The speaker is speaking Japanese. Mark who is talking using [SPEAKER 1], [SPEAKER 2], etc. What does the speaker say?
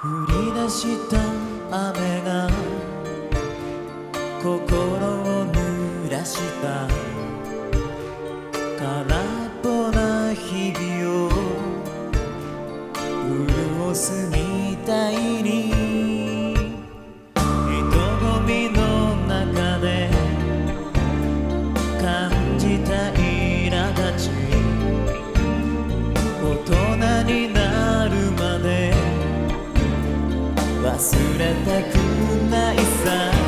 [SPEAKER 1] 降り出した雨が心を濡らした空っぽな日々を潤す忘れたくないさ